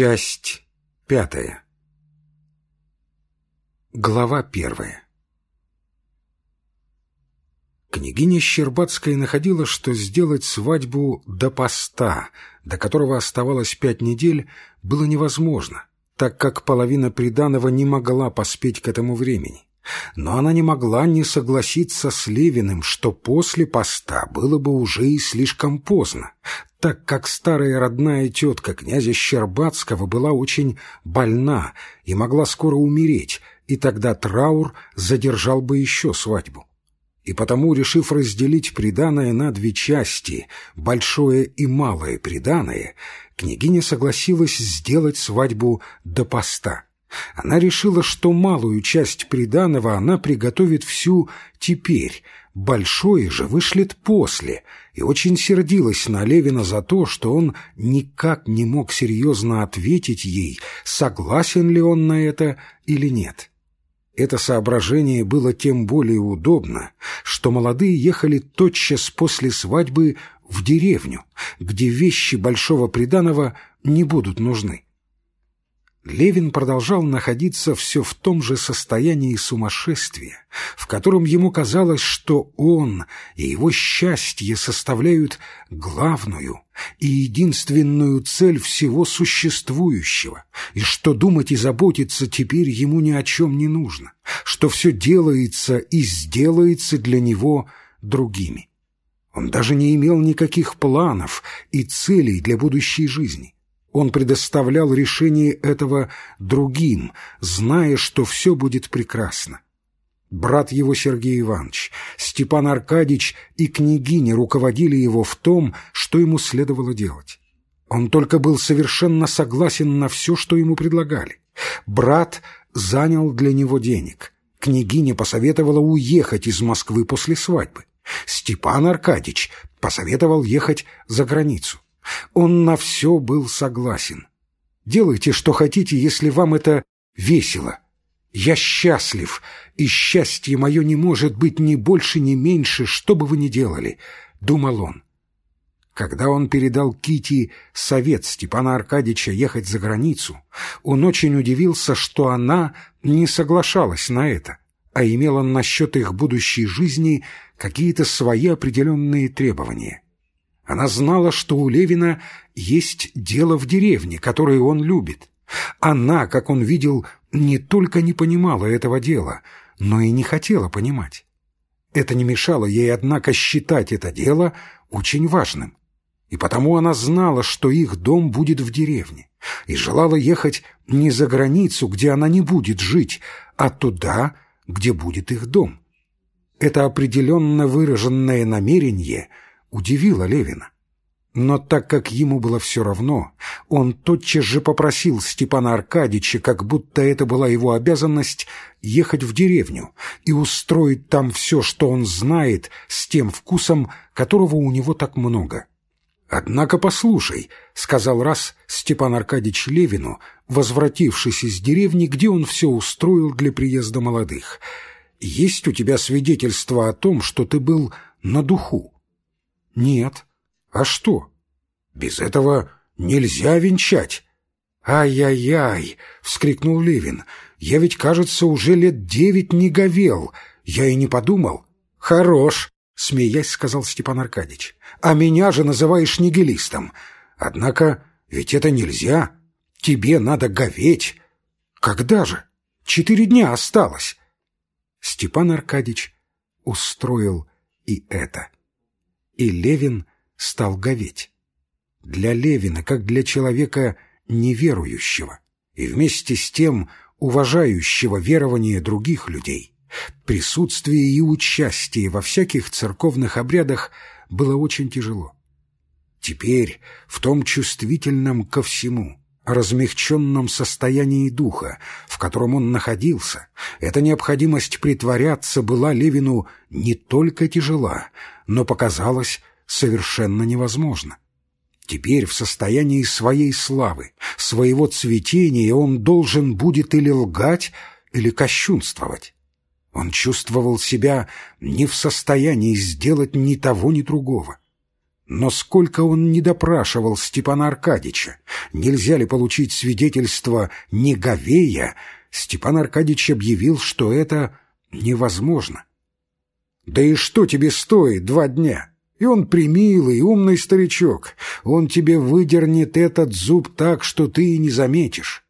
Часть пятая. Глава первая. Княгиня Щербатская находила, что сделать свадьбу до поста, до которого оставалось пять недель, было невозможно, так как половина приданого не могла поспеть к этому времени. Но она не могла не согласиться с Левиным, что после поста было бы уже и слишком поздно, так как старая родная тетка князя Щербатского была очень больна и могла скоро умереть, и тогда траур задержал бы еще свадьбу. И потому, решив разделить приданое на две части, большое и малое приданое, княгиня согласилась сделать свадьбу до поста. Она решила, что малую часть приданого она приготовит всю теперь, большое же вышлет после, и очень сердилась на Левина за то, что он никак не мог серьезно ответить ей, согласен ли он на это или нет. Это соображение было тем более удобно, что молодые ехали тотчас после свадьбы в деревню, где вещи большого приданого не будут нужны. Левин продолжал находиться все в том же состоянии сумасшествия, в котором ему казалось, что он и его счастье составляют главную и единственную цель всего существующего, и что думать и заботиться теперь ему ни о чем не нужно, что все делается и сделается для него другими. Он даже не имел никаких планов и целей для будущей жизни. Он предоставлял решение этого другим, зная, что все будет прекрасно. Брат его Сергей Иванович, Степан Аркадьич и княгиня руководили его в том, что ему следовало делать. Он только был совершенно согласен на все, что ему предлагали. Брат занял для него денег. Княгиня посоветовала уехать из Москвы после свадьбы. Степан Аркадьич посоветовал ехать за границу. Он на все был согласен. Делайте, что хотите, если вам это весело. Я счастлив, и счастье мое не может быть ни больше, ни меньше, что бы вы ни делали, — думал он. Когда он передал Кити совет Степана Аркадьевича ехать за границу, он очень удивился, что она не соглашалась на это, а имела насчет их будущей жизни какие-то свои определенные требования. Она знала, что у Левина есть дело в деревне, которое он любит. Она, как он видел, не только не понимала этого дела, но и не хотела понимать. Это не мешало ей, однако, считать это дело очень важным. И потому она знала, что их дом будет в деревне, и желала ехать не за границу, где она не будет жить, а туда, где будет их дом. Это определенно выраженное намерение — удивило Левина. Но так как ему было все равно, он тотчас же попросил Степана Аркадьича, как будто это была его обязанность, ехать в деревню и устроить там все, что он знает, с тем вкусом, которого у него так много. «Однако послушай», — сказал раз Степан Аркадьич Левину, возвратившись из деревни, где он все устроил для приезда молодых. «Есть у тебя свидетельство о том, что ты был на духу?» «Нет». «А что?» «Без этого нельзя венчать». «Ай-яй-яй!» — вскрикнул Левин. «Я ведь, кажется, уже лет девять не говел. Я и не подумал». «Хорош!» — смеясь сказал Степан Аркадьевич. «А меня же называешь нигилистом. Однако ведь это нельзя. Тебе надо говеть». «Когда же? Четыре дня осталось». Степан Аркадьевич устроил и это и Левин стал говеть. Для Левина, как для человека неверующего и вместе с тем уважающего верование других людей, присутствие и участие во всяких церковных обрядах было очень тяжело. Теперь в том чувствительном ко всему, размягченном состоянии духа, в котором он находился, эта необходимость притворяться была Левину не только тяжела, но показалась совершенно невозможно. Теперь в состоянии своей славы, своего цветения он должен будет или лгать, или кощунствовать. Он чувствовал себя не в состоянии сделать ни того, ни другого. Но сколько он не допрашивал Степана Аркадьича, нельзя ли получить свидетельство Неговея, Степан Аркадьич объявил, что это невозможно. «Да и что тебе стоит два дня? И он примилый, умный старичок. Он тебе выдернет этот зуб так, что ты и не заметишь.